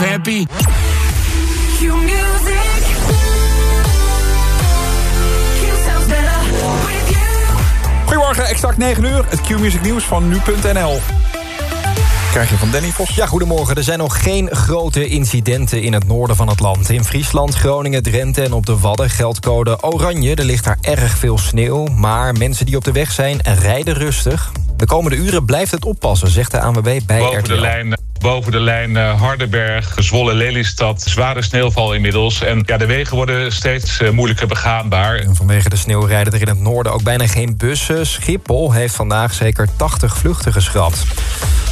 live happy. Goedemorgen, exact 9 uur. Het Q-music nieuws van nu.nl krijg je van Danny Vos. Ja, goedemorgen. Er zijn nog geen grote incidenten in het noorden van het land. In Friesland, Groningen, Drenthe en op de Wadden geldt code oranje. Er ligt daar erg veel sneeuw, maar mensen die op de weg zijn rijden rustig. De komende uren blijft het oppassen, zegt de ANWB bij Boven RTL. de lijn boven de lijn uh, Hardenberg, Zwolle, Lelystad. Zware sneeuwval inmiddels. En ja, de wegen worden steeds uh, moeilijker begaanbaar. En vanwege de sneeuw rijden er in het noorden ook bijna geen bussen. Schiphol heeft vandaag zeker 80 vluchten geschrapt.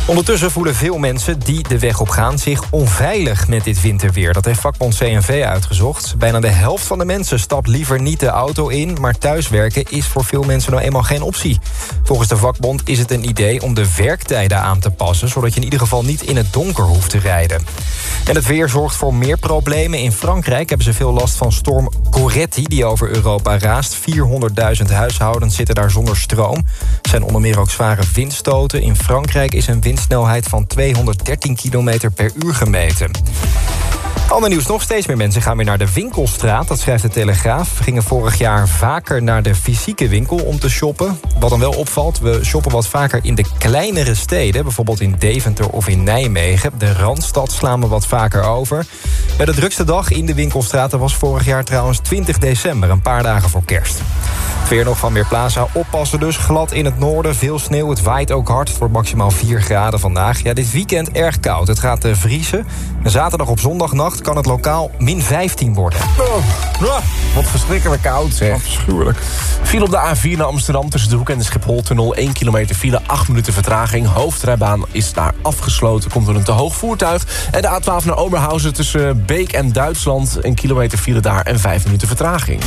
Ondertussen voelen veel mensen die de weg op gaan zich onveilig met dit winterweer. Dat heeft vakbond CNV uitgezocht. Bijna de helft van de mensen stapt liever niet de auto in... maar thuiswerken is voor veel mensen nou eenmaal geen optie. Volgens de vakbond is het een idee om de werktijden aan te passen... zodat je in ieder geval niet in het donker hoeft te rijden. En het weer zorgt voor meer problemen. In Frankrijk hebben ze veel last van storm Coretti... die over Europa raast. 400.000 huishoudens zitten daar zonder stroom. Er zijn onder meer ook zware windstoten. In Frankrijk is een windsnelheid van 213 km per uur gemeten. Ander nieuws, nog steeds meer mensen gaan weer naar de winkelstraat. Dat schrijft de Telegraaf. We gingen vorig jaar vaker naar de fysieke winkel om te shoppen. Wat dan wel opvalt, we shoppen wat vaker in de kleinere steden. Bijvoorbeeld in Deventer of in Nijmegen. De Randstad slaan we wat vaker over. Bij de drukste dag in de winkelstraten was vorig jaar trouwens 20 december. Een paar dagen voor kerst. Weer nog van Weerplaza. Oppassen dus. Glad in het noorden. Veel sneeuw. Het waait ook hard. Het wordt maximaal 4 graden vandaag. Ja, dit weekend erg koud. Het gaat uh, vriezen. En zaterdag op zondagnacht kan het lokaal min 15 worden. Oh, wat verschrikkelijk koud, zeg. Afschuwelijk. Viel op de A4 naar Amsterdam tussen de Hoek en de Schipholtunnel. 1 kilometer file, 8 minuten vertraging. Hoofdrijbaan is daar afgesloten. Komt door een te hoog voertuig. En de A12 naar Oberhausen tussen Beek en Duitsland. 1 kilometer file daar en 5 minuten vertraging.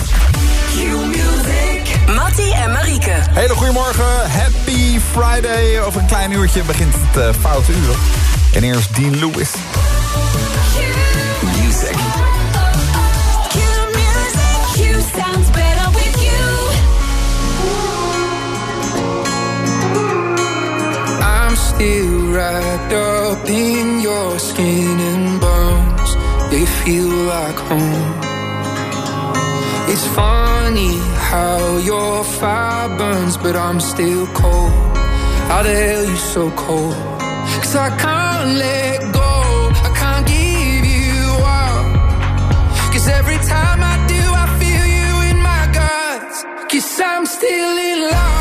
Mattie en Marieke. Hele goedemorgen, happy Friday. Over een klein uurtje begint het uh, foute uur. En eerst Dean Lewis. I'm wrapped up in your skin and bones. They feel like home. It's funny how your fire burns, but I'm still cold. How the hell you so cold? Cause I can't let go. I can't give you up. Cause every time I do, I feel you in my guts. Cause I'm still in love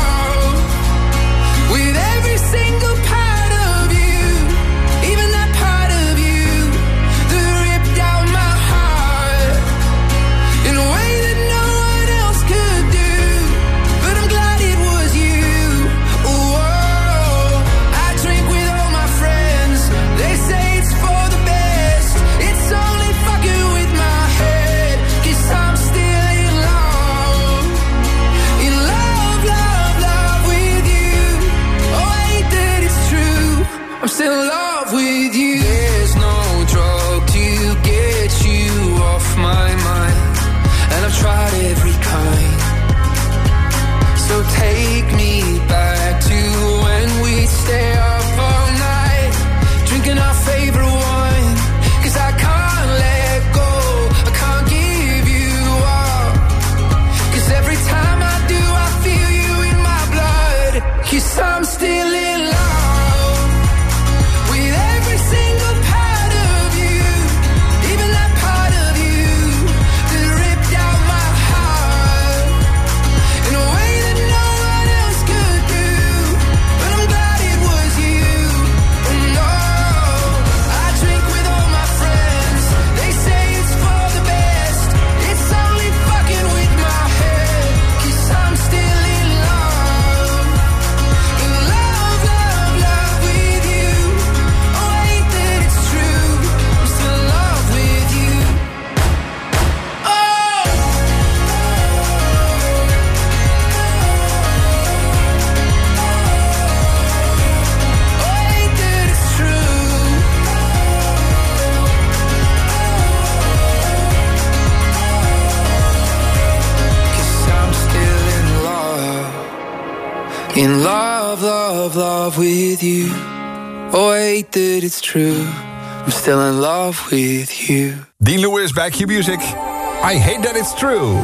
true? I'm still in love with you. Dean Lewis bij Q Music. I hate that it's true.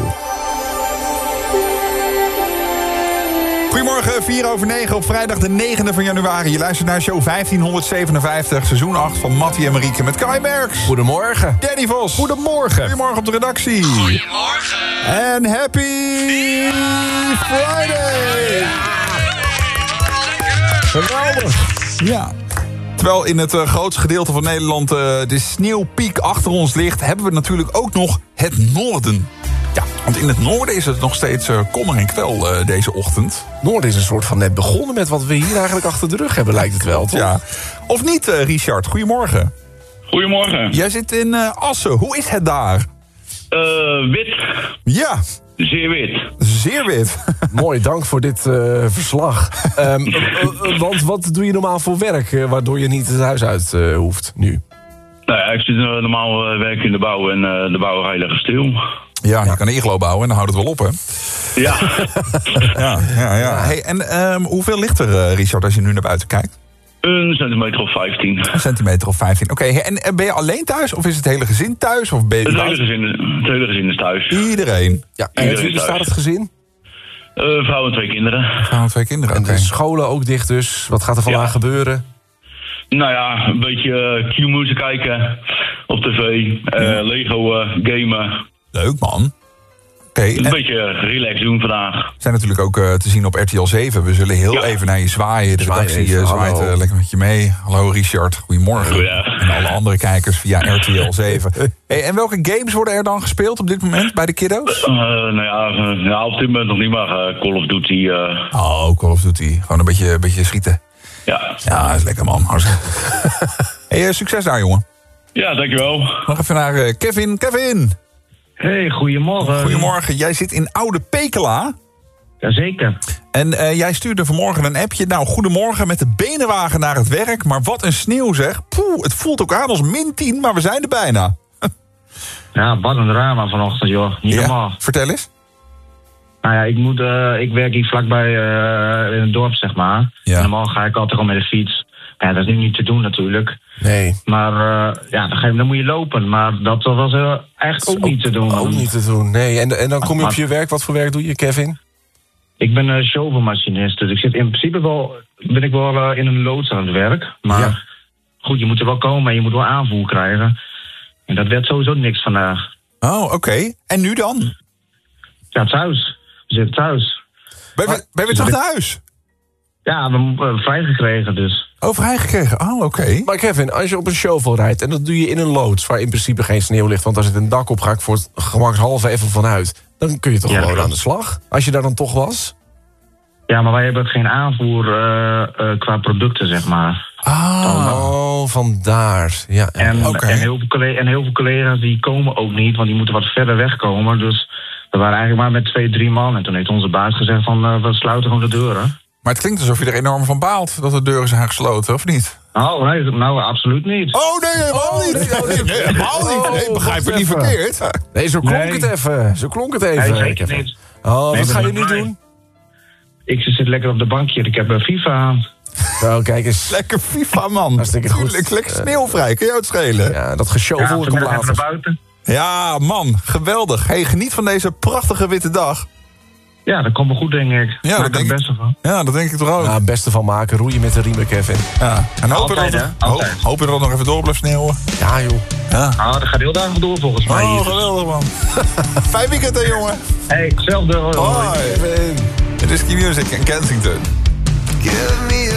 Goedemorgen, 4 over 9 op vrijdag de 9e van januari. Je luistert naar show 1557, seizoen 8 van Mattie en Marieke met Kai Merks. Goedemorgen. Danny Vos. Goedemorgen. Goedemorgen op de redactie. Goedemorgen. En happy Friday. Geweldig. Ja. Terwijl in het eh, grootste gedeelte van Nederland eh, de sneeuwpiek achter ons ligt... hebben we natuurlijk ook nog het noorden. Ja, want in het noorden is het nog steeds eh, kommer en kwel eh, deze ochtend. Noord is een soort van net begonnen met wat we hier eigenlijk achter de rug hebben, lijkt het wel, toch? Ja. Of niet, eh, Richard? Goedemorgen. Goedemorgen. Jij zit in eh, Assen. Hoe is het daar? Eh, wit. Ja, Zeer wit. zeer wit. Mooi, dank voor dit eh, verslag. Ehm, eh, eh, want wat doe je normaal voor werk, waardoor je niet het huis uit hoeft nu? Nou ja, ik zit normaal uh, werk in de bouw en uh, de bouwerij ligt stil. Ja, je kan een iglo bouwen en dan houdt het wel op, hè? Ja. Ja, ja, ja. Hey, en ehm, hoeveel ligt er, Richard, als je nu naar buiten kijkt? Een centimeter of 15. Een centimeter of 15. Oké, en eh, ben je alleen thuis? Of is het hele gezin thuis? Of ben je Het hele gezin, het hele gezin is thuis. Iedereen. Ja, en Iedereen thuis. staat het gezin? Eh, vrouw en twee kinderen. Gaan we twee kinderen, En de scholen ook dicht dus. Wat gaat er vandaag Ja. gebeuren? Nou ja, een beetje eh, Q-music kijken op tv. eh, Lego eh, gamen. Leuk, man. Oké, Een en beetje relax doen vandaag. we zijn natuurlijk ook eh, te zien op RTL 7. We zullen heel Ja. even naar je zwaaien. De Zwaai redactie eh, zwaait eh, lekker met je mee. Hallo Richard, goedemorgen. Goeie. En alle andere kijkers via RTL 7. Hey, en welke games worden er dan gespeeld op dit moment bij de kiddo's? Eh, nou ja, ja, op dit moment nog niet, maar Call of Duty. eh, Oh, Call of Duty. Gewoon een beetje, een beetje schieten. ja. Ja, is lekker man. Hey, succes daar, jongen. ja, dankjewel. Nog even naar Kevin. Kevin, Hey, goedemorgen. goedemorgen. Jij zit in Oude Pekela. Jazeker. En eh, jij stuurde vanmorgen een appje. Nou, goedemorgen met de benenwagen naar het werk. Maar wat een sneeuw zeg. Poeh, het voelt ook aan als min 10, maar we zijn er bijna. Ja, wat een drama vanochtend, joh. Niet normaal. vertel eens. Nou ja, ik, moet, eh, ik werk hier vlakbij eh, in het dorp, zeg maar. Ja. Normaal ga ik altijd gewoon met de fiets. Ja, dat is nu niet te doen natuurlijk. Nee. Maar eh, ja, dan, dan moet je lopen. Maar dat was eh, eigenlijk ook niet te doen. Ook niet te doen, nee. En, en dan kom je op je werk. Wat voor werk doe je, Kevin? Ik ben uh, dus ik zit in principe wel, ben ik wel eh, in een loods aan het werk. Maar Ja. goed, je moet er wel komen en je moet wel aanvoer krijgen. En dat werd sowieso niks vandaag. Oh, oké. En nu dan? Ja, thuis. We zitten thuis. Ben je, ben je weer terug naar huis? Ja, we hebben uh, vrijgekregen dus. Oh, vrijgekregen. Oh, oké. Maar Kevin, als je op een shovel rijdt... en dat doe je in een loods waar in principe geen sneeuw ligt... want daar zit een dak op, ga ik voor het gemakshalve even vanuit... dan kun je toch Ja, gewoon aan de slag? Als je daar dan toch was? Ja, maar wij hebben geen aanvoer eh, eh, qua producten, zeg maar. Ah, Oh, vandaar. Ja, ja. En, Oké. en, heel veel en heel veel collega's die komen ook niet, want die moeten wat verder wegkomen. Dus we waren eigenlijk maar met twee, drie man. En toen heeft onze baas gezegd van, eh, we sluiten gewoon de deuren. Maar het klinkt alsof je er enorm van baalt dat de deuren zijn gesloten, of niet? Oh, nee, nou, absoluut niet. Oh, nee, helemaal niet. Nee, nee, helemaal niet. Nee, Oh, begrijp wacht niet verkeerd. Nee, zo klonk Nee. het even. Zo klonk het even. Nee, zeker niet. Oh, Nee, wat ga je nu doen? Ik zit lekker op de bankje, ik heb een FIFA aan. Nou, kijk eens. Lekker FIFA, man. Hartstikke goed. Tuurlijk, lekker sneeuwvrij. Kun je het schelen? Ja, dat Ja, geshovel komt naar later. buiten. Ja, man. Geweldig. Hey, geniet van deze prachtige witte dag. Ja, dat komt wel goed, denk ik. Ja, dat Maak er denk het ik. beste van. Ja, dat denk ik toch ook. Ja, beste van maken. Roeien met de riemen, Kevin. Ja. En hopen Altijd, dat, hè? het- ho- Altijd. hopen dat het nog even door blijft sneeuwen. Ja, joh. Ja. Nou, dat gaat heel dagen door volgens mij. Oh, hier. geweldig, man. Fijn weekend, hè, jongen. Hey, hetzelfde. hoi. Hoi. Kevin. Het is Key Music in Kensington. Give me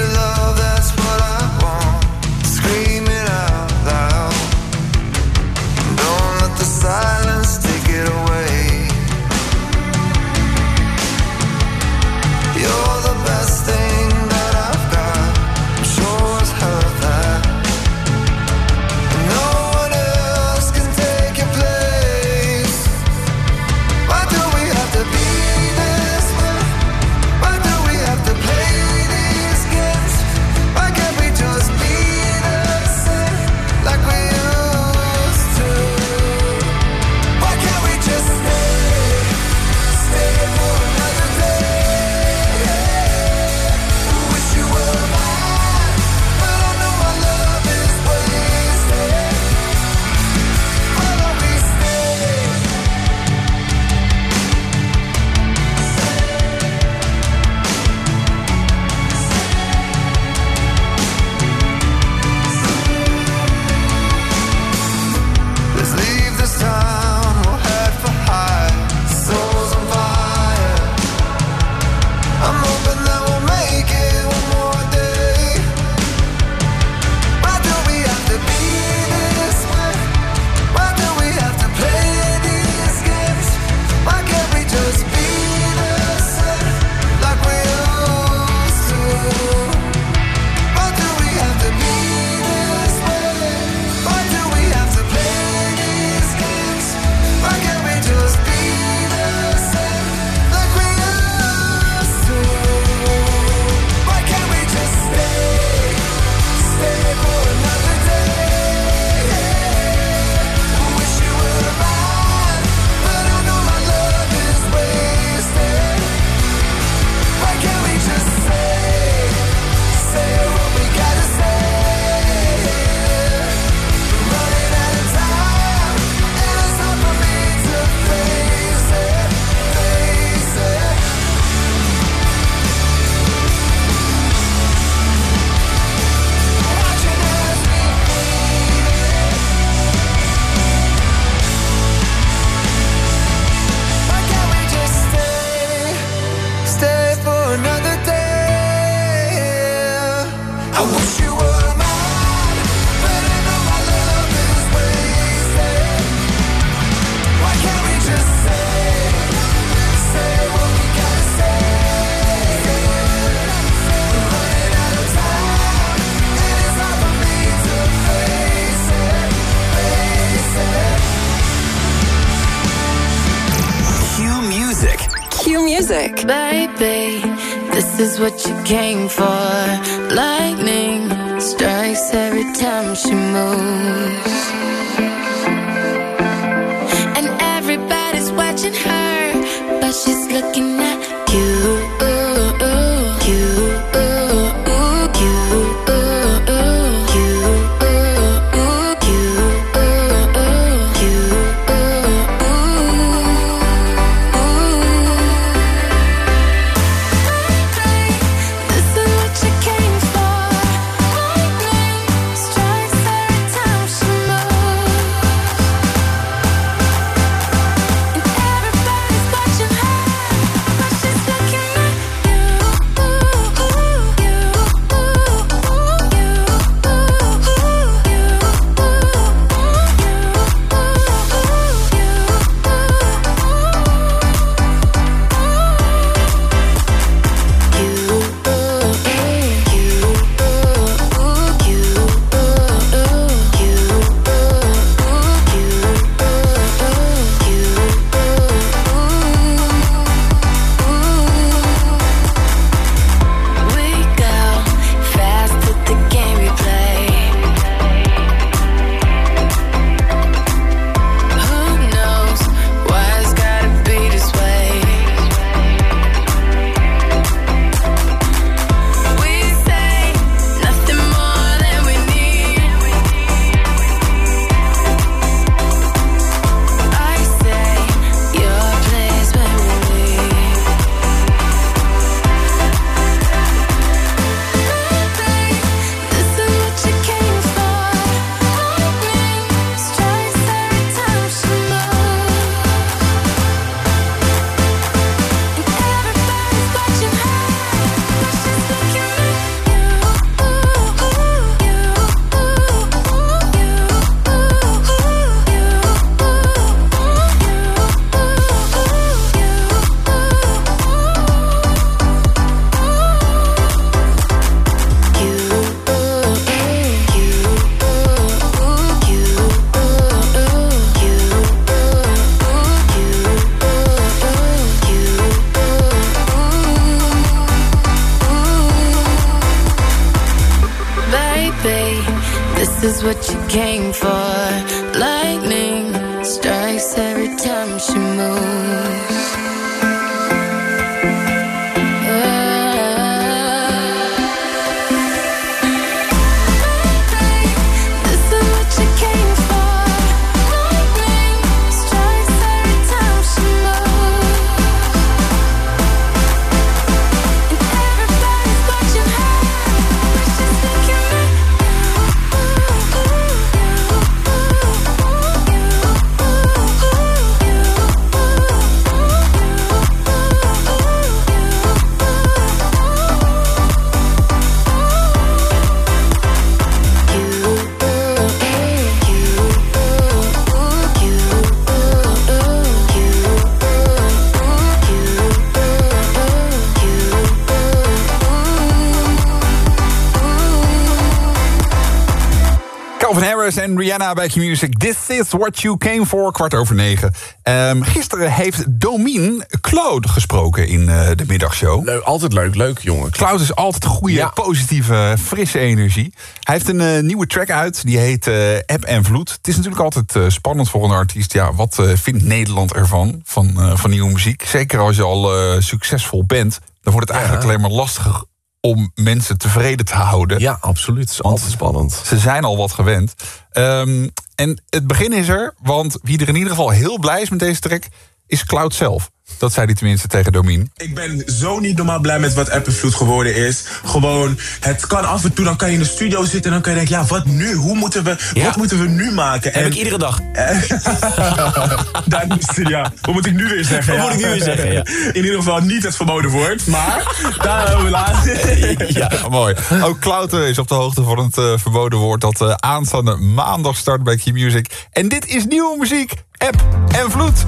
en Rihanna bij Q-Music. This is what you came for, kwart over negen. Ehm, gisteren heeft Domien Claude gesproken in eh, de middagshow. Leuk, altijd leuk, leuk jongen. Claude is altijd goede, Ja. positieve, frisse energie. Hij heeft een eh, nieuwe track uit, die heet eh, App en Vloed. Het is natuurlijk altijd eh, spannend voor een artiest. Ja, wat eh, vindt Nederland ervan, van, eh, van nieuwe muziek? Zeker als je al eh, succesvol bent. Dan wordt het eigenlijk alleen maar lastiger om mensen tevreden te houden. Ja, absoluut. Het altijd spannend. Ze zijn al wat gewend. Ehm, en het begin is er, want wie er in ieder geval heel blij is met deze track... is Cloud zelf. Dat zei hij tenminste tegen Domien. Ik ben zo niet normaal blij met wat Appenvloed geworden is. Gewoon, het kan af en toe, dan kan je in de studio zitten... en dan kan je denken, ja, wat nu? Hoe moeten we, wat moeten we nu maken? Heb ik iedere dag. Daar moest, ja, wat moet ik nu weer zeggen? Wat ja? moet ik nu weer zeggen, ja. In ieder geval niet het verboden woord, maar daar hebben we later. Ja, mooi. Ook Cloud eh, is op de hoogte van het eh, verboden woord... dat eh, aanstaande maandag start bij Q-Music. En dit is nieuwe muziek. App en Vloed.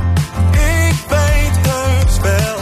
Ik weet het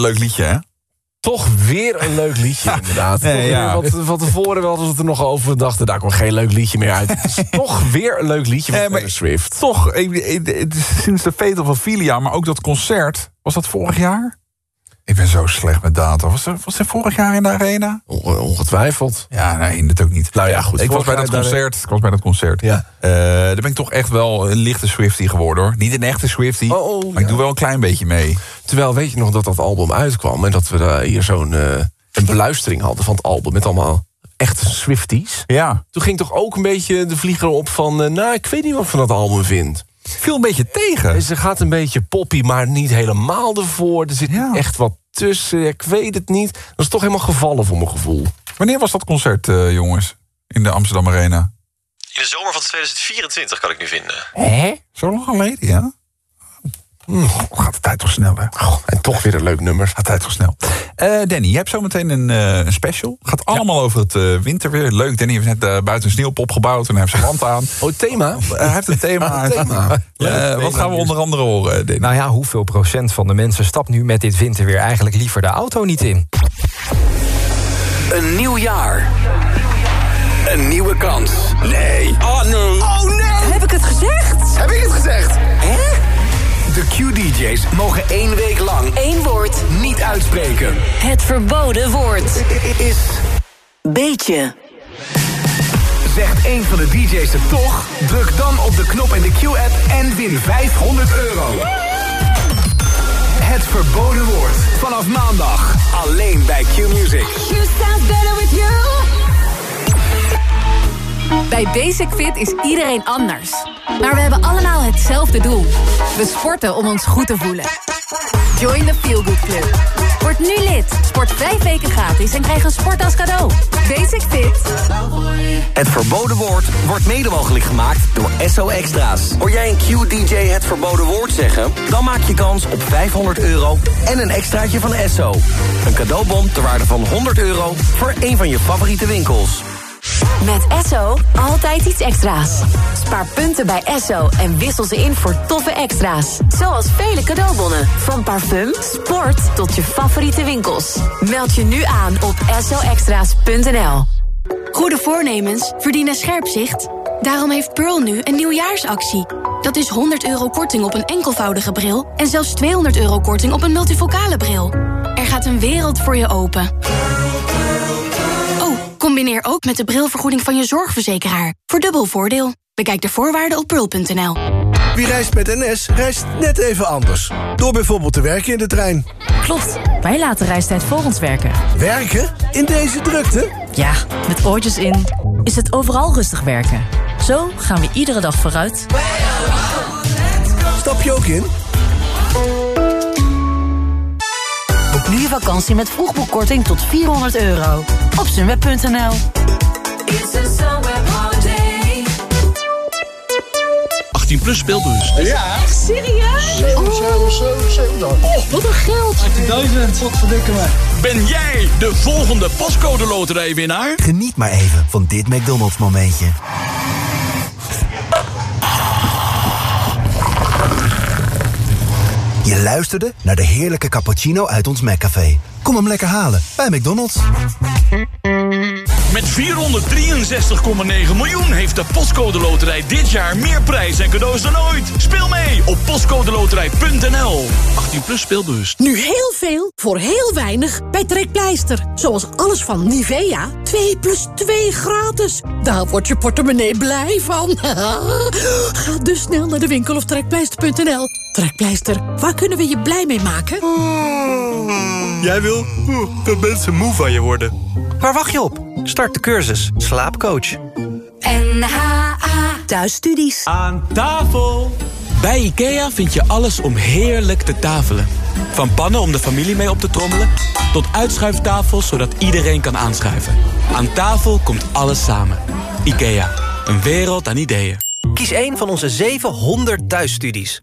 Een leuk liedje, hè? Toch weer een leuk liedje, inderdaad. Nee, ja. Wat, van tevoren hadden we het er nog over. We dachten, daar kwam geen leuk liedje meer uit. Het is toch weer een leuk liedje van Taylor Swift. Toch, sinds de Fatal van Filia, maar ook dat concert. Was dat vorig jaar? Ik ben zo slecht met data. Was er, was er vorig jaar in de arena? On- Ongetwijfeld. Ja, nee, dat ook niet. Nou ja, goed. Ik was bij dat concert. Ik was bij dat concert. Ja. Eh, daar ben ik toch echt wel een lichte Swiftie geworden hoor. Niet een echte Swiftie. Oh, oh, maar ik doe wel een klein beetje mee. Terwijl, weet je nog dat dat album uitkwam... en dat we daar hier zo'n eh, een beluistering hadden van het album... met allemaal echte Swifties. Ja. Toen ging toch ook een beetje de vlieger op van... eh, nou, ik weet niet wat ik van dat album vind. Viel een beetje tegen. Ze gaat een beetje poppy, maar niet helemaal ervoor. Er zit Ja. echt wat tussen, ik weet het niet. Dat is toch helemaal gevallen voor mijn gevoel. Wanneer was dat concert, eh, jongens? In de Amsterdam Arena? In de zomer van 2024 kan ik nu vinden. Hè? Zo lang geleden, ja? Hm, gaat de tijd toch snel, hè? En toch weer een leuk nummer. Gaat de tijd toch snel. Eh, Danny, je hebt zometeen een, eh, een special. Gaat allemaal over het eh, winterweer. Leuk, Danny heeft net eh, buiten een sneeuwpop gebouwd... en hij heeft zijn land aan. Oh, thema? hij heeft een thema. Een thema. Leuk wat thema gaan we nieuws. onder andere horen, Danny? Nou ja, hoeveel procent van de mensen stapt nu met dit winterweer eigenlijk liever de auto niet in? Een nieuw jaar. Een nieuwe kans. Nee. Oh nee. Oh nee. Heb ik het gezegd? Heb ik het gezegd? Hè? De Q-DJ's mogen één week lang Eén woord. niet uitspreken. Het verboden woord. Is Beetje. Zegt één van de DJ's het toch? Druk dan op de knop in de Q-app en win 500 euro. Het verboden woord. Vanaf maandag. Alleen bij Q-Music. You sound better with you. Bij Basic Fit is iedereen anders. Maar we hebben allemaal hetzelfde doel. We sporten om ons goed te voelen. Join the Feel Good Club. Word nu lid. Sport vijf weken gratis en krijg een sport als cadeau. Basic Fit. Het verboden woord wordt mede mogelijk gemaakt door SO Extra's. Hoor jij een Q-DJ het verboden woord zeggen? Dan maak je kans op 500 euro en een extraatje van SO. Een cadeaubon ter waarde van 100 euro voor een van je favoriete winkels. Met Esso altijd iets extra's. Spaar punten bij Esso en wissel ze in voor toffe extra's. Zoals vele cadeaubonnen. Van parfum, sport tot je favoriete winkels. Meld je nu aan op essoextra's.nl. Goede voornemens verdienen scherp zicht. Daarom heeft Pearl nu een nieuwjaarsactie. Dat is 100 euro korting op een enkelvoudige bril... en zelfs 200 euro korting op een multifocale bril. Er gaat een wereld voor je open. Combineer ook met de brilvergoeding van je zorgverzekeraar. Voor dubbel voordeel. Bekijk de voorwaarden op pearl.nl. Wie reist met NS, reist net even anders. Door bijvoorbeeld te werken in de trein. Klopt, wij laten reistijd voor ons werken. Werken? In deze drukte? Ja, met oortjes in is het overal rustig werken. Zo gaan we iedere dag vooruit. Stap je ook in? Nu je vakantie met vroegboekkorting tot 400 euro. Op sunweb.nl 18 plus speelbus. Ja. Echt serieus? 7, 7, 7, 7 Oh, wat een geld. 18.000, wat verdikken me. Ben jij de volgende postcode loterijwinnaar? Geniet maar even van dit McDonald's momentje. Je luisterde naar de heerlijke cappuccino uit ons McCafé. Kom hem lekker halen bij McDonald's. Met 463,9 miljoen heeft de Postcode Loterij dit jaar meer prijs en cadeaus dan ooit. Speel mee op postcodeloterij.nl. 18 plus speelbewust. Nu heel veel voor heel weinig bij Trekpleister. Zoals alles van Nivea. 2 plus 2 gratis. Daar wordt je portemonnee blij van. Ga dus snel naar de winkel of trekpleister.nl. Trekpleister, waar kunnen we je blij mee maken? Jij wil dat mensen moe van je worden. Waar wacht je op? Start de cursus Slaapcoach. NHA Thuisstudies. Aan tafel! Bij IKEA vind je alles om heerlijk te tafelen. Van pannen om de familie mee op te trommelen... tot uitschuiftafels zodat iedereen kan aanschuiven. Aan tafel komt alles samen. IKEA, een wereld aan ideeën. Kies een van onze 700 thuisstudies.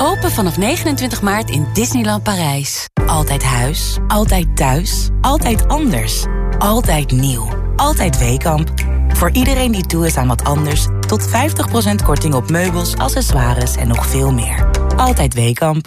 Open vanaf 29 maart in Disneyland Parijs. Altijd huis, altijd thuis, altijd anders. Altijd nieuw, altijd Weekamp. Voor iedereen die toe is aan wat anders... tot 50% korting op meubels, accessoires en nog veel meer. Altijd Weekamp.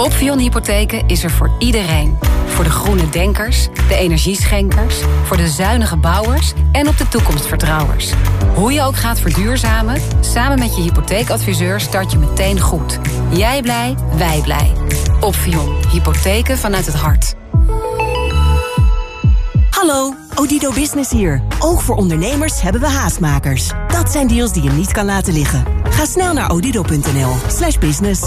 Opvion Hypotheken is er voor iedereen. Voor de groene denkers, de energieschenkers, voor de zuinige bouwers en op de toekomstvertrouwers. Hoe je ook gaat verduurzamen, samen met je hypotheekadviseur start je meteen goed. Jij blij, wij blij. Opvion, hypotheken vanuit het hart. Hallo, Odido Business hier. Ook voor ondernemers hebben we haastmakers. Dat zijn deals die je niet kan laten liggen. Ga snel naar odido.nl slash business.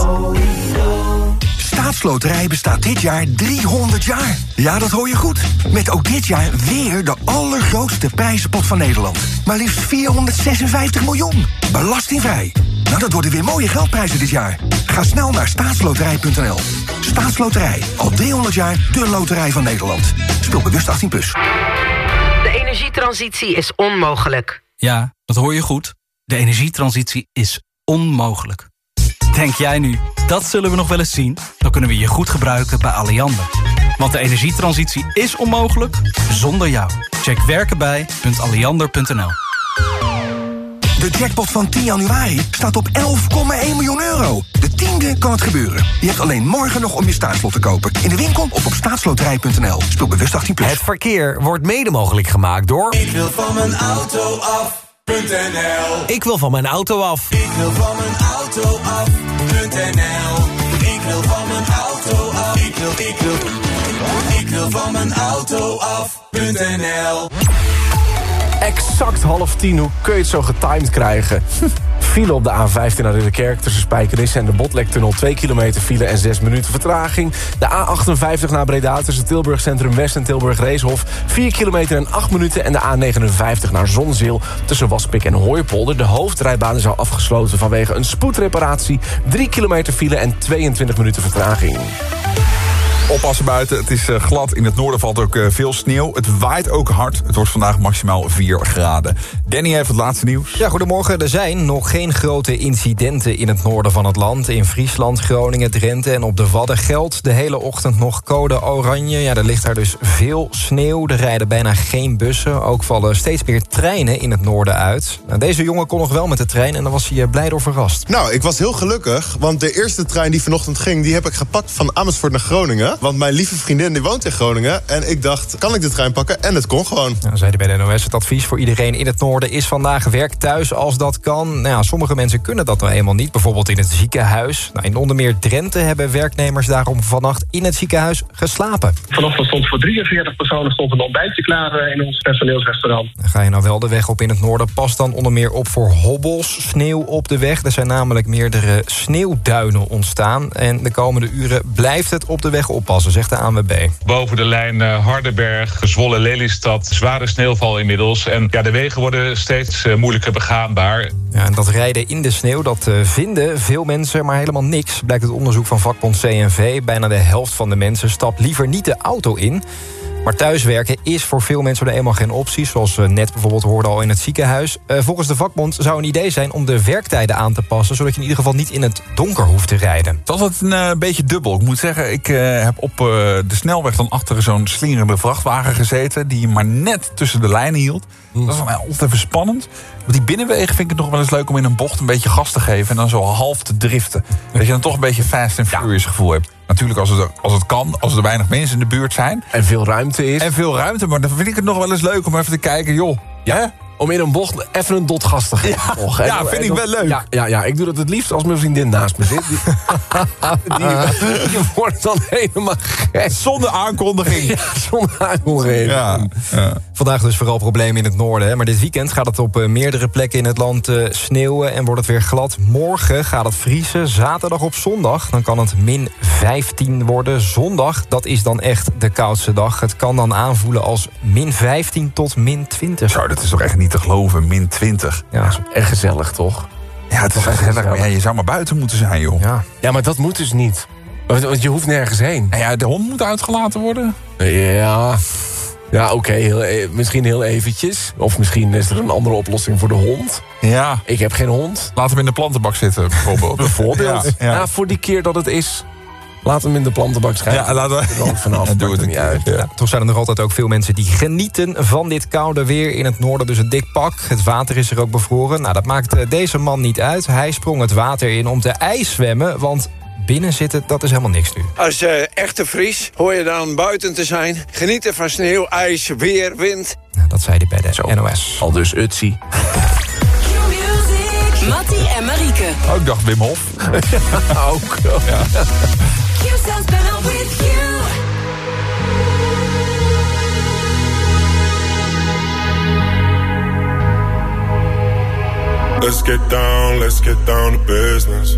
Staatsloterij bestaat dit jaar 300 jaar. Ja, dat hoor je goed. Met ook dit jaar weer de allergrootste prijzenpot van Nederland. Maar liefst 456 miljoen. Belastingvrij. Nou, dat worden weer mooie geldprijzen dit jaar. Ga snel naar staatsloterij.nl. Staatsloterij. Al 300 jaar de loterij van Nederland. Speel bewust 18+. Plus. De energietransitie is onmogelijk. Ja, dat hoor je goed. De energietransitie is onmogelijk. Denk jij nu, dat zullen we nog wel eens zien? Dan kunnen we je goed gebruiken bij Alliander. Want de energietransitie is onmogelijk zonder jou. Check werkenbij.alliander.nl De jackpot van 10 januari staat op 11,1 miljoen euro. De tiende kan het gebeuren. Je hebt alleen morgen nog om je staatslot te kopen. In de winkel of op staatsloterij.nl. Speel bewust 18+. Het verkeer wordt mede mogelijk gemaakt door... Ik wil van mijn auto Ik wil van mijn auto af. Ik wil van mijn auto af.nl Ik wil van mijn auto af. Ik wil, ik wil Ik wil van mijn auto af.nl Exact half tien, hoe kun je het zo getimed krijgen? File op de A15 naar Ridderkerk tussen Spijkenisse en de Botlektunnel. 2 kilometer file en 6 minuten vertraging. De A58 naar Breda tussen Tilburg Centrum West en Tilburg Reeshof. 4 kilometer en 8 minuten. En de A59 naar Zonzeel tussen Waspik en Hooipolder. De hoofdrijbaan is al afgesloten vanwege een spoedreparatie. 3 kilometer file en 22 minuten vertraging. Oppassen buiten, het is eh, glad. In het noorden valt ook eh, veel sneeuw. Het waait ook hard. Het wordt vandaag maximaal 4 graden. Danny heeft het laatste nieuws. Ja, goedemorgen. Er zijn nog geen grote incidenten in het noorden van het land. In Friesland, Groningen, Drenthe en op de Wadden geldt de hele ochtend nog code oranje. Ja, er ligt daar dus veel sneeuw. Er rijden bijna geen bussen. Ook vallen steeds meer treinen in het noorden uit. Nou, deze jongen kon nog wel met de trein en daar was hij eh, blij door verrast. Nou, ik was heel gelukkig, want de eerste trein die vanochtend ging... die heb ik gepakt van Amersfoort naar Groningen. Want mijn lieve vriendin die woont in Groningen. En ik dacht, kan ik de trein pakken? En het kon gewoon. Nou, zei hij bij de NOS, het advies voor iedereen in het noorden is vandaag werk thuis als dat kan. Nou ja, sommige mensen kunnen dat nou eenmaal niet, bijvoorbeeld in het ziekenhuis. Nou, in onder meer Drenthe hebben werknemers daarom vannacht in het ziekenhuis geslapen. Vanochtend stond voor 43 personen stond een ontbijtje klaar eh, in ons personeelsrestaurant. Ga je nou wel de weg op in het noorden, pas dan onder meer op voor hobbels, sneeuw op de weg. Er zijn namelijk meerdere sneeuwduinen ontstaan. En de komende uren blijft het op de weg oppassen, zegt de ANWB. Boven de lijn eh, Hardenberg, Zwolle, Lelystad, zware sneeuwval inmiddels. En ja, de wegen worden steeds eh, moeilijker begaanbaar. Ja, en dat rijden in de sneeuw, dat eh, vinden veel mensen maar helemaal niks. Blijkt uit onderzoek van vakbond CNV. Bijna de helft van de mensen stapt liever niet de auto in. Maar thuiswerken is voor veel mensen er eenmaal geen optie. Zoals we net bijvoorbeeld hoorden al in het ziekenhuis. Eh, volgens de vakbond zou een idee zijn om de werktijden aan te passen... zodat je in ieder geval niet in het donker hoeft te rijden. Het is een eh, beetje dubbel. Ik moet zeggen, ik eh, heb op de snelweg dan achter zo'n slingerende vrachtwagen gezeten... die maar net tussen de lijnen hield. Dat was wel altijd even spannend. Op die binnenwegen vind ik het nog wel eens leuk om in een bocht een beetje gas te geven... en dan zo half te driften. Dat je dan toch een beetje fast and furious gevoel hebt. Natuurlijk als het, als het kan, als er weinig mensen in de buurt zijn. En veel ruimte is. En veel ruimte, maar dan vind ik het nog wel eens leuk om even te kijken... joh, Ja. Om in een bocht even een dot gas te geven. Ja, hè. En vind ik wel leuk. Ja, ja, ja, ik doe dat het liefst als mijn vriendin naast me zit. Die, die, die wordt dan helemaal gek. Zonder aankondiging. Ja, zonder aankondiging. Ja, Vandaag dus vooral problemen in het noorden. Hè. Maar dit weekend gaat het op eh, meerdere plekken in het land eh, sneeuwen... en wordt het weer glad. Morgen gaat het vriezen. Zaterdag op zondag. Dan kan het min 15 worden. Zondag, dat is dan echt de koudste dag. Het kan dan aanvoelen als min 15 tot min 20. Zo, dat is toch echt niet te geloven, min 20. Ja, En gezellig, toch? Ja, het is gezellig, maar ja, je zou maar buiten moeten zijn, joh. Ja. Ja, maar dat moet dus niet. Want, want je hoeft nergens heen. En ja, de hond moet uitgelaten worden. Ja, ja oké. heel e- misschien heel eventjes. Of misschien is er een andere oplossing voor de hond. Ja. Ik heb geen hond. Laat hem in de plantenbak zitten, bijvoorbeeld. Bijvoorbeeld. Ja, Ja, ja. voor die keer dat het is. Laat hem in de plantenbak schrijven. Ja, laten we- Er vanaf. Ja, doe het niet een uit. Ja, toch zijn er nog altijd ook veel mensen die genieten van dit koude weer in het noorden. Dus een dik pak. Het water is er ook bevroren. Nou, dat maakt eh, deze man niet uit. Hij sprong het water in om te ijszwemmen. Want binnen zitten, dat is helemaal niks nu. Als uh, echte Fries hoor je dan buiten te zijn. Genieten van sneeuw, ijs, weer, wind. Nou, dat zei hij bij de NOS. Al dus Utsi. Mattie en Marieke. Oh, ik dacht Wim Hof. Ook. Ja. Let's get down, let's get down to business.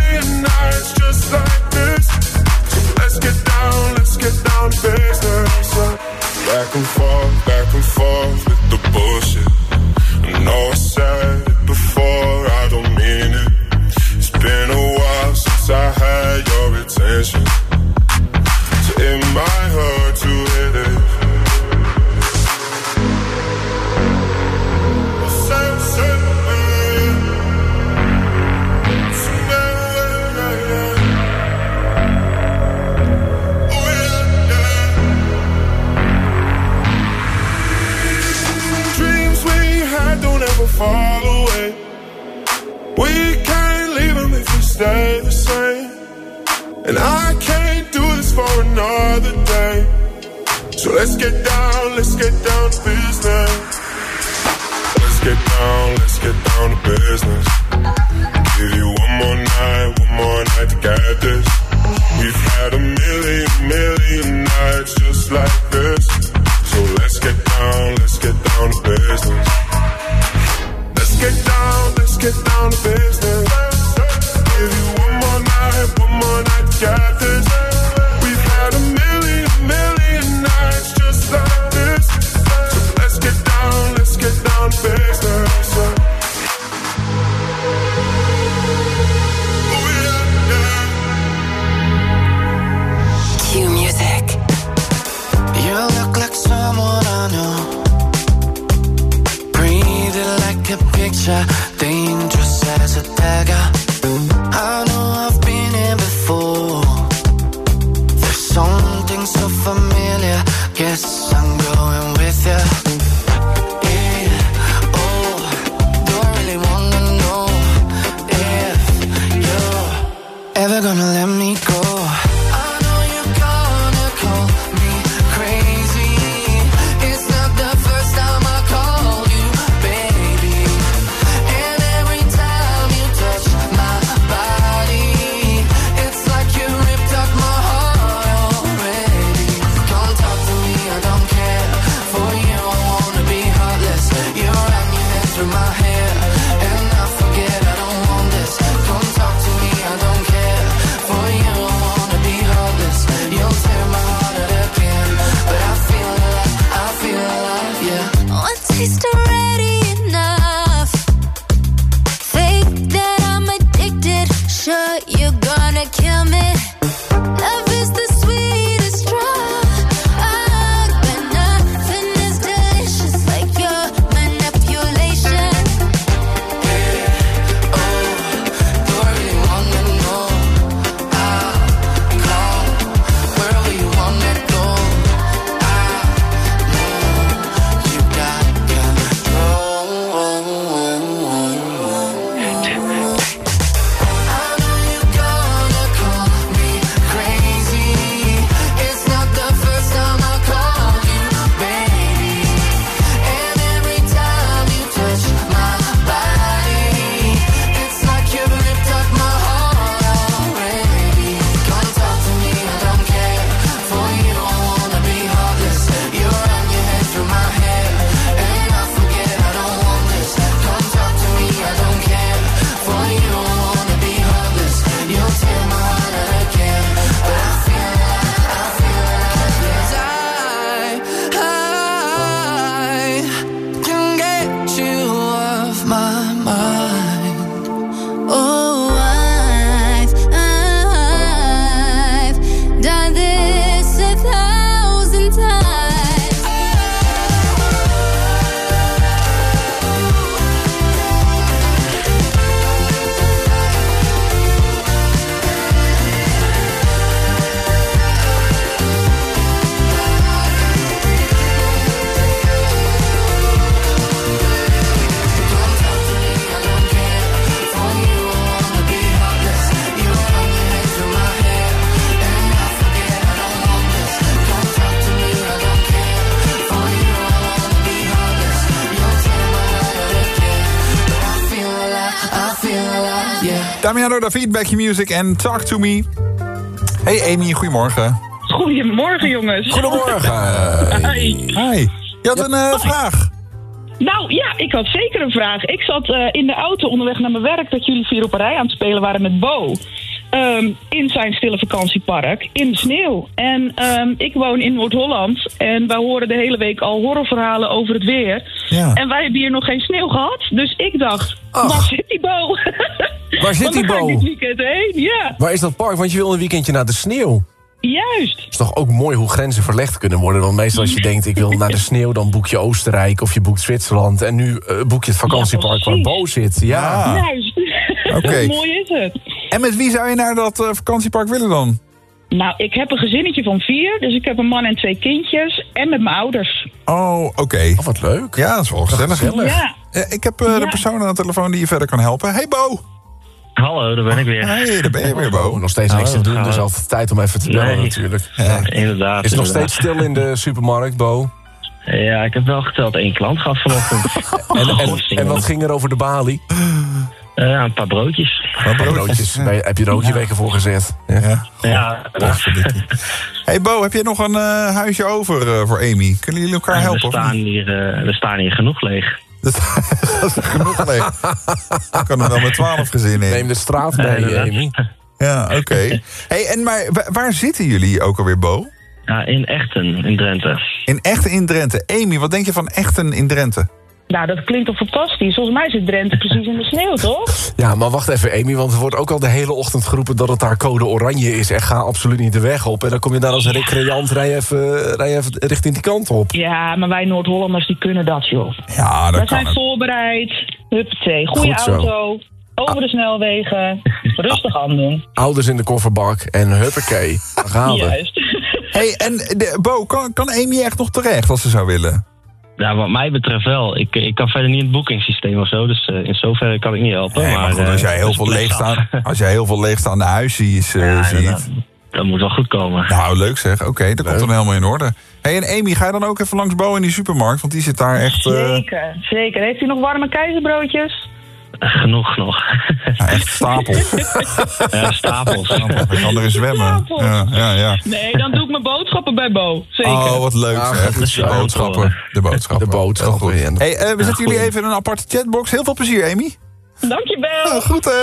Back and Leonardo de David, Music en Talk To Me. Hey Amy, goedemorgen. Goedemorgen jongens. Goedemorgen. Hi. Je had een eh, vraag. Nou ja, ik had zeker een vraag. Ik zat eh, in de auto onderweg naar mijn werk dat jullie vier op een rij aan het spelen waren met Bo ehm, in zijn stille vakantiepark in de sneeuw. En ehm, ik woon in Noord-Holland en wij horen de hele week al horrorverhalen over het weer. Ja. En wij hebben hier nog geen sneeuw gehad. Dus ik dacht, waar zit die Bo? Waar zit die Bo? dit weekend heen, ja. Waar is dat park? Want je wil een weekendje naar de sneeuw. Juist. Het is toch ook mooi hoe grenzen verlegd kunnen worden. Want meestal als je denkt, ik wil naar de sneeuw... dan boek je Oostenrijk of je boekt Zwitserland. En nu eh, boek je het vakantiepark waar Bo zit. Ja. Juist. Oké. Hoe mooi is het? En met wie zou je naar dat eh, vakantiepark willen dan? Nou, ik heb een gezinnetje van vier. Dus ik heb een man en twee kindjes. En met mijn ouders. Oh, oké. wat leuk. Ja, dat is wel gezellig. gezellig. Ja. Eh, ik heb eh, de persoon aan de telefoon die je verder kan helpen. Hey Bo! Hallo, daar ben ik weer. Hey, daar ben je weer, Bo. Nog steeds niks te Hallo, doen, dus altijd tijd om even te bellen Nee. natuurlijk. Inderdaad. Is het nog inderdaad. steeds stil in de supermarkt, Bo? Ja, ik heb wel geteld één klant gehad vanochtend. En, en, en wat ging er over de balie? Eh, ja, een paar broodjes. Een paar broodjes. Heb je er ook je weken voor gezet? Ja. Ja, Hey Bo, heb je nog een eh, huisje over eh, voor Amy? Kunnen jullie elkaar helpen? of staan hier, eh, er staan hier genoeg leeg. Dat is genoeg leeg. Ik kan er wel met twaalf gezinnen in. Neem de straat mee. Amy. Ja, oké. Hey, en maar wa- waar zitten jullie ook alweer, Bo? Ja, in Echten, in Drenthe. In Echten in Drenthe. Amy, wat denk je van Echten in Drenthe? Nou, dat klinkt toch fantastisch. Volgens mij zit Drenthe precies in de sneeuw, toch? Ja, maar wacht even, Amy, want er wordt ook al de hele ochtend geroepen dat het daar code oranje is. En ga absoluut niet de weg op. En dan kom je daar als een recreant, rij even, rij even richting die kant op. Ja, maar wij Noord-Hollanders die kunnen dat, joh. Ja, Wij dat kan zijn het. voorbereid. Huppatee. Goede Goed auto. Over de snelwegen. Rustig aan doen. Ouders in de kofferbak en huppakee. Daar gaan we. Juist. Hey, en de, Bo, kan, kan Amy echt nog terecht als ze zou willen? Ja, wat mij betreft wel. Ik, ik kan verder niet in het boekingssysteem of zo, dus eh, in zoverre kan ik niet helpen. Nee, maar goed, als eh, jij heel dus veel leegstaan, als jij heel veel leegstaande huisjes eh Ja, ziet. Dat moet wel goed komen. Nou, leuk zeg. Oké, dat komt dan helemaal in orde. Hey, en Amy, ga je dan ook even langs Bo in die supermarkt? Want die zit daar echt... eh, Zeker, zeker. Heeft u nog warme keizerbroodjes? Genoeg nog. ja, echt stapel. Ja, stapels. Dan kan erin zwemmen. Ja, ja, ja. Nee, dan doe ik mijn boodschappen bij Bo. Zeker. Oh, wat leuk Ja, zeg. goed. De boodschappen. De boodschappen. De boodschappen, Heel goed. Hey, eh, we Ja, zetten jullie goed. even in een aparte chatbox. Heel veel plezier, Amy. Dankjewel. goed, eh.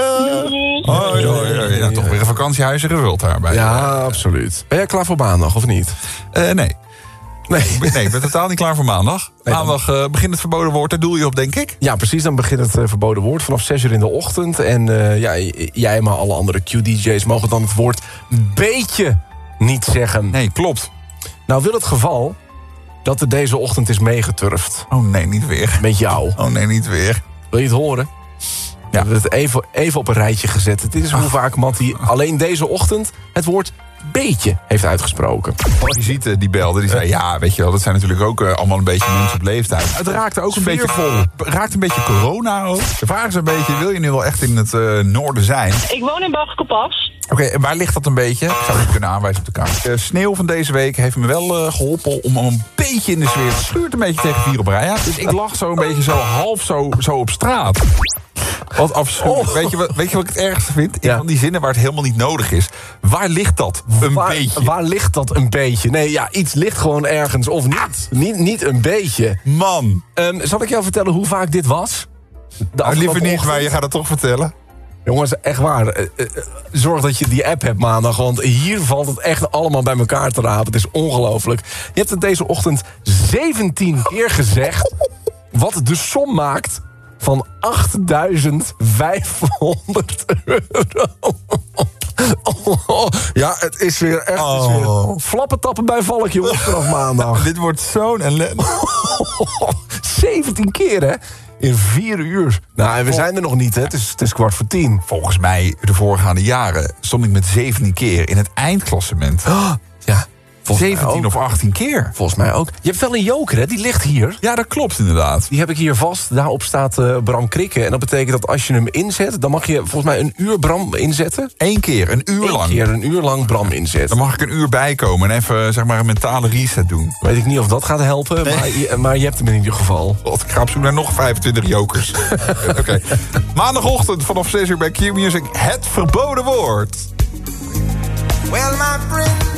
Doeg. Hoi, hoi, hoi. Ja, toch weer een vakantiehuisje gevuld daarbij. Ja, absoluut. Ben jij klaar voor maandag, of niet? Eh, nee. Nee. Ik ben, nee, ik ben totaal niet klaar voor maandag. Maandag eh, begint het verboden woord. Daar doel je op, denk ik. Ja, precies. Dan begint het eh, verboden woord vanaf 6 uur in de ochtend. En eh, ja, jij, maar alle andere Q-DJ's mogen dan het woord beetje niet zeggen. Nee, klopt. Nou wil het geval dat er deze ochtend is meegeturfd. Oh nee, niet weer. Met jou. Oh nee, niet weer. Wil je het horen? Ja. We hebben het even, even op een rijtje gezet. Dit is hoe vaak Mattie alleen deze ochtend het woord beetje heeft uitgesproken. Je ziet eh, die belde, die zei... ja, weet je wel, dat zijn natuurlijk ook eh, allemaal een beetje mensen op leeftijd. Het raakte ook een beetje Sfeervol. raakt een beetje corona ook. De vraag is een beetje, wil je nu wel echt in het eh, noorden zijn? Ik woon in Baggerkopas. Oké, en waar ligt dat een beetje? Ik zou het kunnen aanwijzen op de kaart. De sneeuw van deze week heeft me wel eh, geholpen om een beetje in de sfeer... Het schuurt een beetje tegen vier op rij. Dus ik lag zo een beetje zo half zo, zo op straat. Wat afschuwelijk. Weet, je wat, weet je wat ik het ergste vind? In van die zinnen waar het helemaal niet nodig is. Waar ligt dat? Een waar, beetje. Waar ligt dat een beetje? Nee, ja, iets ligt gewoon ergens of niet. Niet, niet een beetje. Man. Ehm, zal ik jou vertellen hoe vaak dit was? Nou, liever niet, maar je gaat het toch vertellen. Jongens, echt waar. eh, eh, Zorg dat je die app hebt maandag. Want hier valt het echt allemaal bij elkaar te rapen. Het is ongelooflijk. Je hebt het deze ochtend 17 keer gezegd. Wat de som maakt van 8500 euro. Oh, ja, het is weer echt is weer flappen tappen bij valk, jongens, vanaf maandag. Dit wordt zo'n ellende. 17 keer, hè? In vier uur. Nou, en we zijn er nog niet, hè? Het is, het is kwart voor tien. Volgens mij, de voorgaande jaren, stond ik met 17 keer in het eindklassement. ja. 17 of 18 keer. Volgens mij ook. Je hebt wel een joker, hè? Die ligt hier. Ja, dat klopt inderdaad. Die heb ik hier vast. Daarop staat eh, Bram Krikke. En dat betekent dat als je hem inzet... dan mag je volgens mij een uur Bram inzetten. Eén keer, een uur Eén lang. keer, een uur lang Bram inzetten. Dan mag ik een uur bijkomen en even zeg maar, een mentale reset doen. Weet ik niet of dat gaat helpen, maar, je, maar je hebt hem in ieder geval. God, ik ga op zoek naar nog 25 jokers. Oké. Maandagochtend vanaf 6 uur bij Q-Music. Het verboden woord. Well, my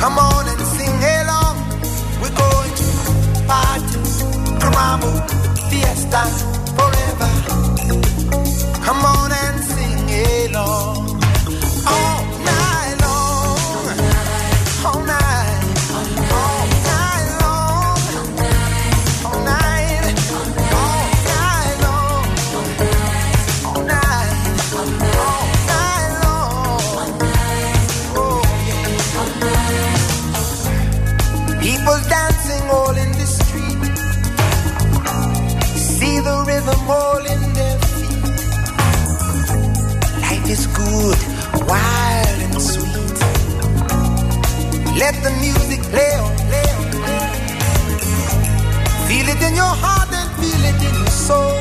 Come on and sing along. We're going to party, caramba, fiesta, forever. Come on and sing along. Let the music play on. Feel it in your heart and feel it in your soul.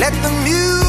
Let the music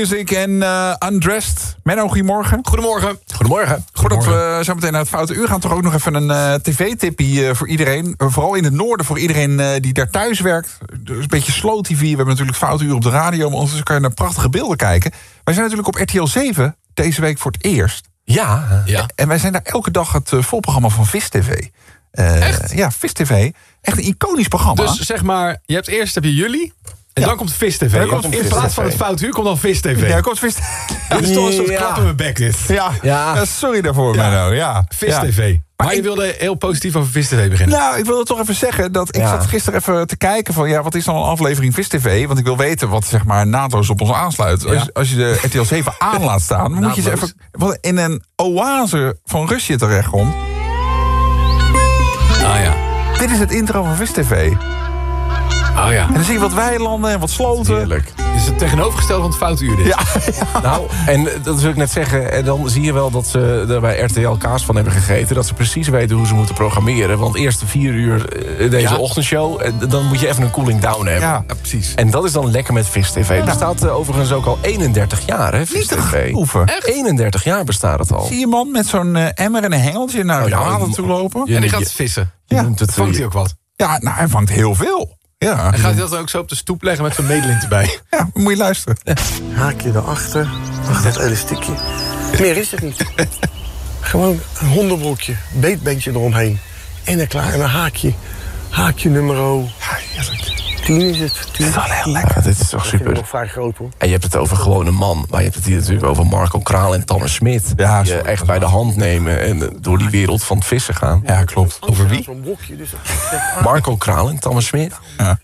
Music en eh, Undressed. Menno, goedemorgen. Goedemorgen. Goedemorgen. Voordat we zo meteen naar het Foute Uur gaan... toch ook nog even een eh, tv-tippie eh, voor iedereen. Vooral in het noorden, voor iedereen eh, die daar thuis werkt. Dus een beetje slow TV. We hebben natuurlijk het Foute Uur op de radio... maar ondertussen kan je naar prachtige beelden kijken. Wij zijn natuurlijk op RTL 7 deze week voor het eerst. Ja. ja. En wij zijn daar elke dag het volprogramma van Vis TV. Echt? Ja, Vis TV. Echt een iconisch programma. Dus zeg maar, je hebt eerst heb je jullie. En dan komt Vis TV. Komt in Vis plaats TV. van het fout uur komt dan Vis TV. Ja, komt Vis Dit is toch een soort Ja. klap in mijn bek dit. Ja, ja, sorry daarvoor, Menno. Ja. Vis Ja. TV. Maar, je wilde heel positief over Vis TV beginnen. Nou, ik wilde toch even zeggen dat ik Ja. zat gisteren even te kijken van ja, wat is dan een aflevering Vis TV? Want ik wil weten wat zeg maar naadloos op ons aansluit. Als, als je de RTL 7 aan laat staan, dan moet je ze even wat in een oase van rustje terechtkomt. Ah ja. Dit is het intro van Vis TV. Oh ja. En dan zie je wat weilanden en wat sloten. Heerlijk. Is het tegenovergestelde van het fout uur dit. Ja, Nou, en dat wil ik net zeggen. En dan zie je wel dat ze er bij RTL kaas van hebben gegeten. Dat ze precies weten hoe ze moeten programmeren. Want eerst de vier uur eh, deze Ja. ochtendshow. en Dan moet je even een cooling down hebben. Ja. Ja, precies. En dat is dan lekker met Vis TV. Het bestaat eh, overigens ook al 31 jaar, hè, Vis TV. geloven. 31 jaar bestaat het al. Zie je man met zo'n eh, emmer en een hengeltje naar het Oh ja, water een- toe lopen? En die gaat vissen. Ja. Vangt eh, hij ook wat? Ja, nou, hij vangt heel veel. Ja, En gaat hij dat dan ook zo op de stoep leggen met zo'n medeling erbij? ja moet je luisteren. Haakje erachter. Wacht, dat elastiekje. Meer is het niet. Gewoon een hondenbroekje, beetbeentje eromheen. En dan klaar, en een haakje. Haakje nummer... Ja, 10 is het. 10. Dat is wel heel lekker. Ja, dit is toch Dat super. nog vrij groot hoor. En je hebt het over gewoon een man. Maar je hebt het hier natuurlijk over Marco Kraal en Tamme Smit. Ja, die je echt bij de hand nemen en eh, door die wereld van het vissen gaan. Ja, klopt. Over wie? Dus Marco Kraal en Tamme Smit.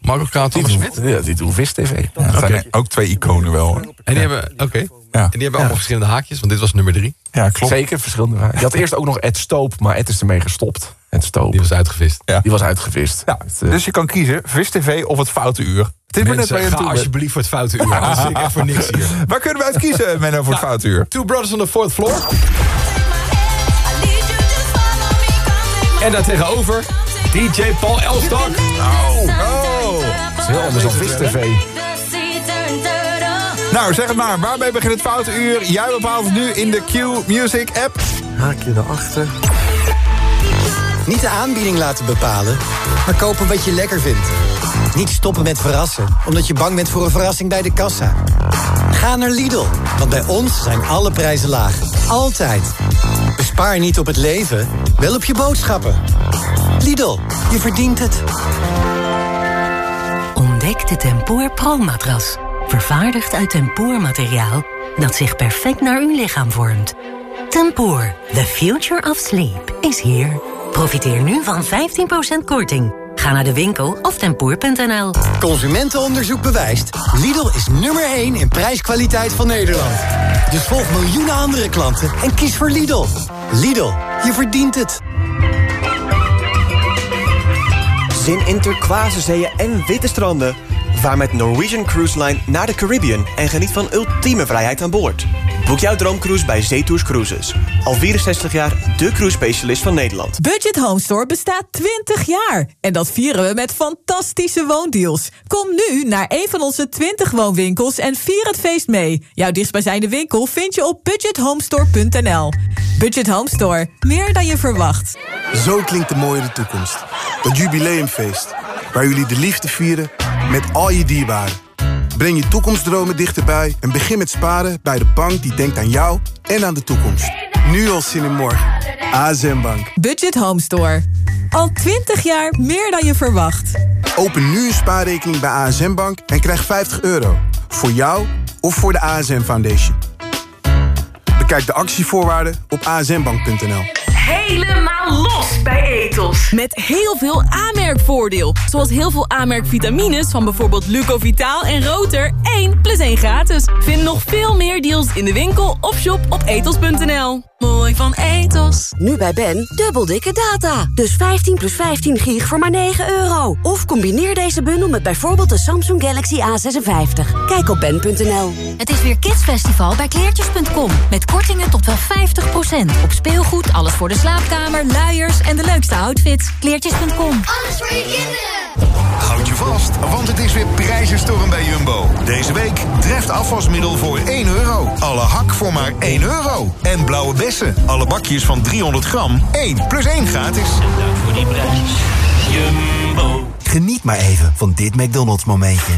Marco Kraal, Thomas doen, Smit. ja, die doen vis TV. Ja, dat zijn ook twee iconen wel. hoor. En die hebben, oké. Ja. En die hebben allemaal verschillende haakjes, want dit was nummer drie. Ja, klopt. Zeker, verschillende vragen. Je had eerst ook nog Ed Stoop, maar Ed is ermee gestopt. Stoop. Die was uitgevist. Ja. Die was uitgevist. Ja, Het, eh, dus je kan kiezen, Vis TV of het Foute Uur. Het is maar net Mensen, ga alsjeblieft voor het foute uur. Anders zit ik echt voor niks hier. Waar kunnen we uit kiezen, Menno, voor het Foute Uur? Two Brothers on the Fourth Floor. En daar tegenover DJ Paul Elstak. Oh, oh. het is heel anders dan vis TV. Nou, zeg het maar. Waarmee begint het Foute Uur? Jij bepaalt het nu in de Q Music app. Haakje erachter. Niet de aanbieding laten bepalen, maar kopen wat je lekker vindt. Niet stoppen met verrassen, omdat je bang bent voor een verrassing bij de kassa. Ga naar Lidl, want bij ons zijn alle prijzen laag. Altijd. Bespaar niet op het leven, wel op je boodschappen. Lidl, je verdient het. Ontdek de Tempoor Pro-matras. Vervaardigd uit tempoormateriaal dat zich perfect naar uw lichaam vormt. Tempoor, the future of sleep, is here. Profiteer nu van 15% korting. Ga naar de winkel of tempoor.nl. Consumentenonderzoek bewijst. Lidl is nummer 1 in prijskwaliteit van Nederland. Dus volg miljoenen andere klanten en kies voor Lidl. Lidl, je verdient het. Zin in turquoise zeeën en witte stranden. Vaar met Norwegian Cruise Line naar de Caribbean en geniet van ultieme vrijheid aan boord. Boek jouw droomcruise bij Zetours Cruises. Al 64 jaar de cruise specialist van Nederland. Budget Home Store bestaat 20 jaar. En dat vieren we met fantastische woondeals. Kom nu naar een van onze 20 woonwinkels en vier het feest mee. Jouw dichtstbijzijnde winkel vind je op budgethomestore.nl. Budget Home Store, meer dan je verwacht. Zo klinkt de mooie de toekomst. Dat jubileumfeest. Waar jullie de liefde vieren met al je dierbaren. Breng je toekomstdromen dichterbij en begin met sparen bij de bank die denkt aan jou en aan de toekomst. Nu al zin in morgen. ASM Bank. Budget Home Store. Al 20 jaar meer dan je verwacht. Open nu een spaarrekening bij ASM Bank en krijg 50 euro. Voor jou of voor de ASM Foundation. Bekijk de actievoorwaarden op asmbank.nl. Helemaal los bij Ethos. Met heel veel aanmerkvoordeel. Zoals heel veel aanmerkvitamines van bijvoorbeeld Lucovitaal en Roter. 1 plus 1 gratis. Vind nog veel meer deals in de winkel of shop op ethos.nl. Mooi van Ethos. Nu bij Ben, dubbel dikke data. Dus 15 plus 15 gig voor maar 9 euro. Of combineer deze bundel met bijvoorbeeld de Samsung Galaxy A56. Kijk op ben.nl. Het is weer Kidsfestival bij kleertjes.com. Met kortingen tot wel 50%. Op speelgoed, alles voor de slaapkamer, luiers en de leukste outfits. Kleertjes.com. Alles voor je kinderen. Houd je vast, want het is weer prijzenstorm bij Jumbo. Deze week treft afwasmiddel voor 1 euro. Alle hak voor maar 1 euro. En blauwe bessen, alle bakjes van 300 gram, 1 plus 1 gratis. Dank voor die prijs. Jumbo. Geniet maar even van dit McDonald's momentje.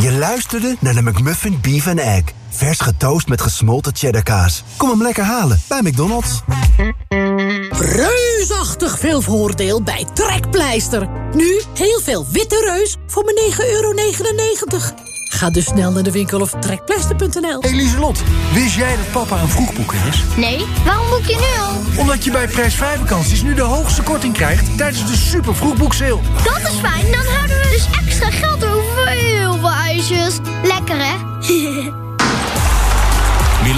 Je luisterde naar de McMuffin Beef and Egg. Vers getoast met gesmolten cheddarkaas. Kom hem lekker halen bij McDonald's. Reusachtig veel voordeel bij Trekpleister. Nu heel veel witte reus voor maar 9,99 euro. Ga dus snel naar de winkel of trekpleister.nl. Eliselot, wist jij dat papa een vroegboeker is? Nee, waarom boek je nu al? Omdat je bij prijsvrij vakanties nu de hoogste korting krijgt tijdens de super vroegboekseil. Dat is fijn, dan houden we dus extra geld over voor heel veel ijsjes. Lekker hè?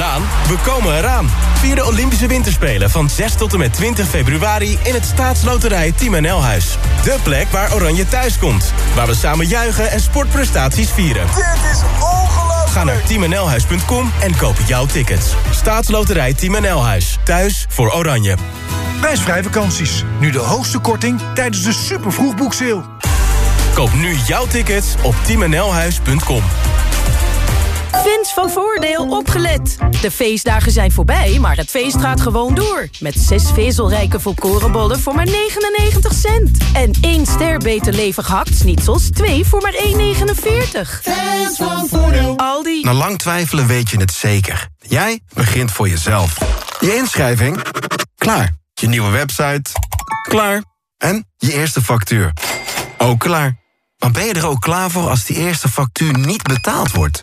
We komen eraan. Vier de Olympische Winterspelen van 6 tot en met 20 februari... in het staatsloterij Team NL Huis. De plek waar Oranje thuis komt. Waar we samen juichen en sportprestaties vieren. Dit is ongelooflijk! Ga naar teamnlhuis.com en koop jouw tickets. Staatsloterij Team NL Huis. Thuis voor Oranje. Prijsvrij vakanties. Nu de hoogste korting tijdens de super vroegboekseil. Koop nu jouw tickets op teamnlhuis.com. Fans van Voordeel opgelet. De feestdagen zijn voorbij, maar het feest gaat gewoon door. Met zes vezelrijke volkorenbollen voor maar 99 cent. En één ster beter levig hakt-snitsels, twee voor maar 1,49. Fans van Voordeel. Aldi. Na lang twijfelen weet je het zeker. Jij begint voor jezelf. Je inschrijving? Klaar. Je nieuwe website? Klaar. En je eerste factuur? Ook klaar. Maar ben je er ook klaar voor als die eerste factuur niet betaald wordt?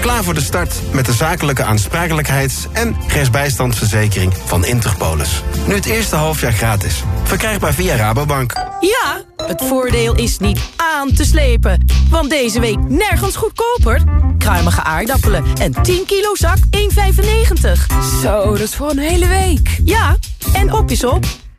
Klaar voor de start met de zakelijke aansprakelijkheids- en rechtsbijstandsverzekering van Interpolis. Nu het eerste halfjaar gratis. Verkrijgbaar via Rabobank. Ja, het voordeel is niet aan te slepen. Want deze week nergens goedkoper. Kruimige aardappelen en 10 kilo zak 1,95. Zo, dat is voor een hele week. Ja, en op is op.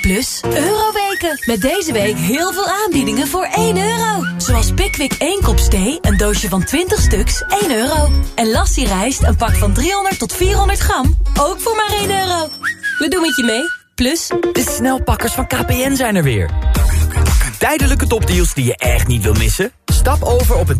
Plus, Euroweken. Met deze week heel veel aanbiedingen voor 1 euro. Zoals Pickwick 1 kop thee, een doosje van 20 stuks, 1 euro. En Lassie rijst, een pak van 300 tot 400 gram, ook voor maar 1 euro. We doen het je mee. Plus... De snelpakkers van KPN zijn er weer. Tijdelijke topdeals die je echt niet wil missen? Stap over op een